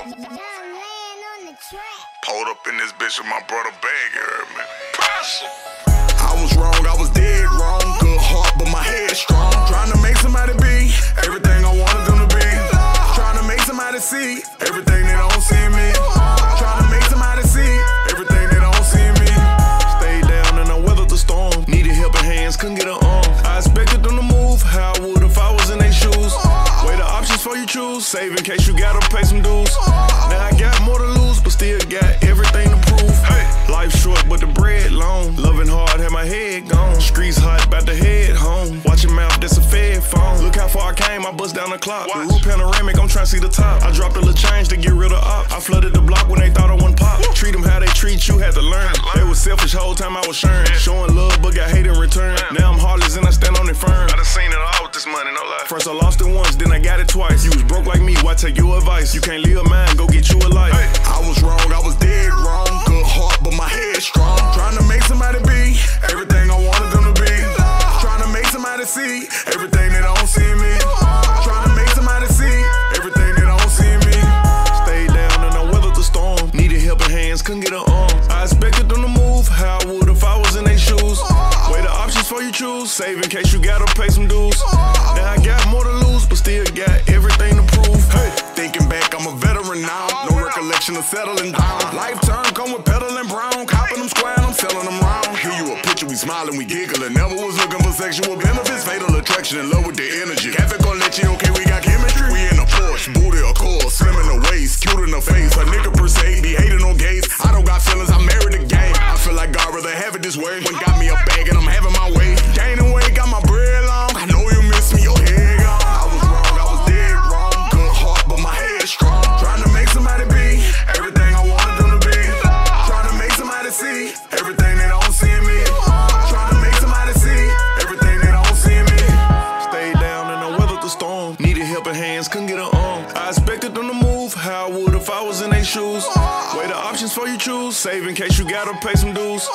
Pulled up in this bitch with my brother Bag, you heard. I was wrong, I was dead wrong. Good heart, but my head strong. Trying to make somebody be everything I wanted them to be. Trying to make somebody see everything they don't see in me. Trying to make somebody see everything they don't see in me. Stayed down and I weathered the storm. Needed helping hands, couldn't get an arm. For you choose. Save in case you gotta pay some dues. Now I got more to lose, but still got everything to prove. Hey, life short, but the bread long. Loving hard, had my head gone. Streets hot, about to head home. Watch your mouth, that's a fed phone. Look how far I came, I bust down the clock. The roof panoramic, I'm trying to see the top. I dropped a little change to get rid of op. I flooded the block when they thought I wouldn't pop. Treat them how they treat you, had to learn. They was selfish whole time I was sharing. Showing love, but got hate in return. Now I'm heartless and I stand on it firm. I done seen it all with this money, no lie. First I lost it twice. You was broke like me, why take your advice? You can't live mine, go get you a life. I was wrong, I was dead wrong. Good heart, but my head strong. Trying to make somebody be everything I wanted them to be. Trying to make somebody see everything they don't see me. Trying to make somebody see everything they don't see me. Stayed down and I weathered the storm. Needed helping hands, couldn't get an arm. I expected them to move how I would if I was in their shoes. Weigh the options for you choose. Save in case you gotta pay some dues. Veteran now. No recollection of settling down. Life turn come with pedaling brown. Copping them square and I'm selling them round. Here you a picture, we smiling, we giggling. Never was looking for sexual benefits. Fatal attraction, in love with the energy. Cafe con leche, okay, we got chemistry. We in a Porsche, storm. Needed helping hands, couldn't get an arm. I expected them to move how I would if I was in their shoes. Weigh the options for you choose. Save in case you gotta pay some dues.